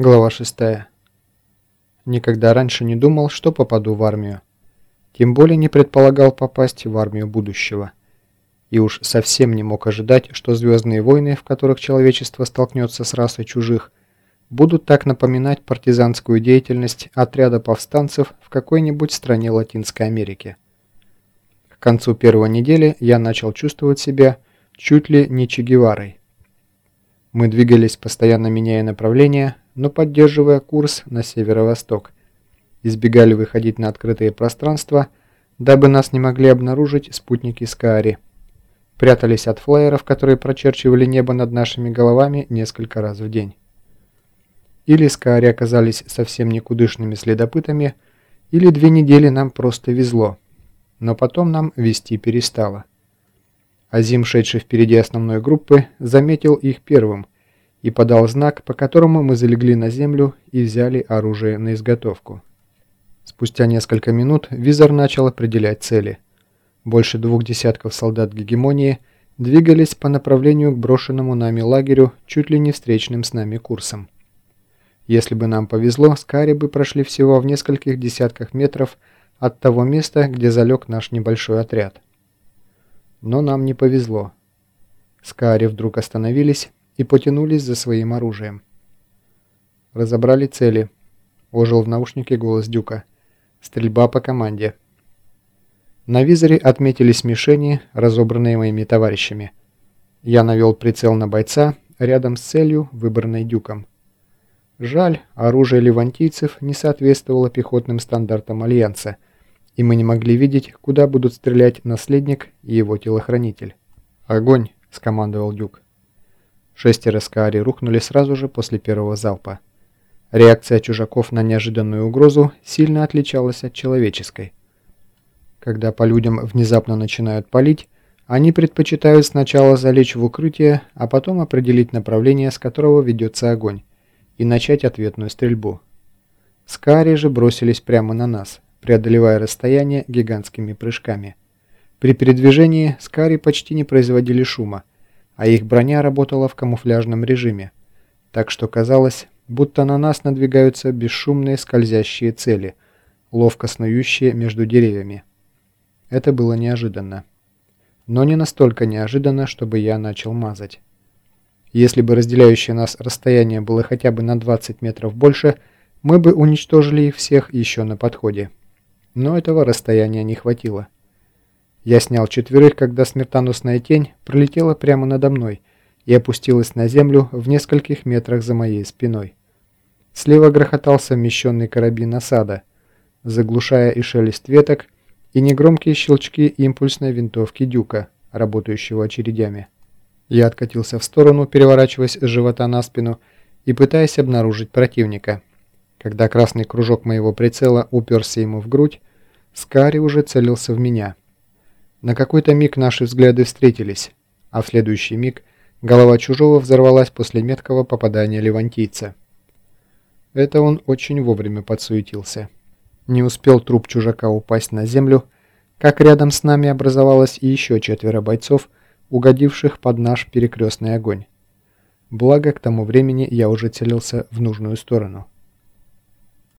Глава 6. Никогда раньше не думал, что попаду в армию. Тем более не предполагал попасть в армию будущего. И уж совсем не мог ожидать, что звездные войны, в которых человечество столкнется с расой чужих, будут так напоминать партизанскую деятельность отряда повстанцев в какой-нибудь стране Латинской Америки. К концу первой недели я начал чувствовать себя чуть ли не Че Геварой. Мы двигались, постоянно меняя направление, но поддерживая курс на северо-восток. Избегали выходить на открытые пространства, дабы нас не могли обнаружить спутники Скаари. Прятались от флайеров, которые прочерчивали небо над нашими головами несколько раз в день. Или Скаари оказались совсем никудышными следопытами, или две недели нам просто везло. Но потом нам вести перестало. Азим, шедший впереди основной группы, заметил их первым – и подал знак, по которому мы залегли на землю и взяли оружие на изготовку. Спустя несколько минут визор начал определять цели. Больше двух десятков солдат гегемонии двигались по направлению к брошенному нами лагерю чуть ли не встречным с нами курсом. Если бы нам повезло, Скари бы прошли всего в нескольких десятках метров от того места, где залег наш небольшой отряд. Но нам не повезло. Скари вдруг остановились и потянулись за своим оружием. Разобрали цели. Ожил в наушнике голос Дюка. Стрельба по команде. На визоре отметились мишени, разобранные моими товарищами. Я навел прицел на бойца рядом с целью, выбранной Дюком. Жаль, оружие левантийцев не соответствовало пехотным стандартам Альянса, и мы не могли видеть, куда будут стрелять наследник и его телохранитель. «Огонь!» – скомандовал Дюк. Шестеро Скаари рухнули сразу же после первого залпа. Реакция чужаков на неожиданную угрозу сильно отличалась от человеческой. Когда по людям внезапно начинают палить, они предпочитают сначала залечь в укрытие, а потом определить направление, с которого ведется огонь, и начать ответную стрельбу. Скари же бросились прямо на нас, преодолевая расстояние гигантскими прыжками. При передвижении Скари почти не производили шума, а их броня работала в камуфляжном режиме, так что казалось, будто на нас надвигаются бесшумные скользящие цели, ловко снующие между деревьями. Это было неожиданно. Но не настолько неожиданно, чтобы я начал мазать. Если бы разделяющее нас расстояние было хотя бы на 20 метров больше, мы бы уничтожили их всех еще на подходе. Но этого расстояния не хватило. Я снял четверых, когда смертоносная тень пролетела прямо надо мной и опустилась на землю в нескольких метрах за моей спиной. Слева грохотал совмещенный карабин осада, заглушая и шелест веток, и негромкие щелчки импульсной винтовки Дюка, работающего очередями. Я откатился в сторону, переворачиваясь с живота на спину и пытаясь обнаружить противника. Когда красный кружок моего прицела уперся ему в грудь, Скари уже целился в меня – на какой-то миг наши взгляды встретились, а в следующий миг голова чужого взорвалась после меткого попадания левантийца. Это он очень вовремя подсуетился. Не успел труп чужака упасть на землю, как рядом с нами образовалось и еще четверо бойцов, угодивших под наш перекрестный огонь. Благо, к тому времени я уже целился в нужную сторону.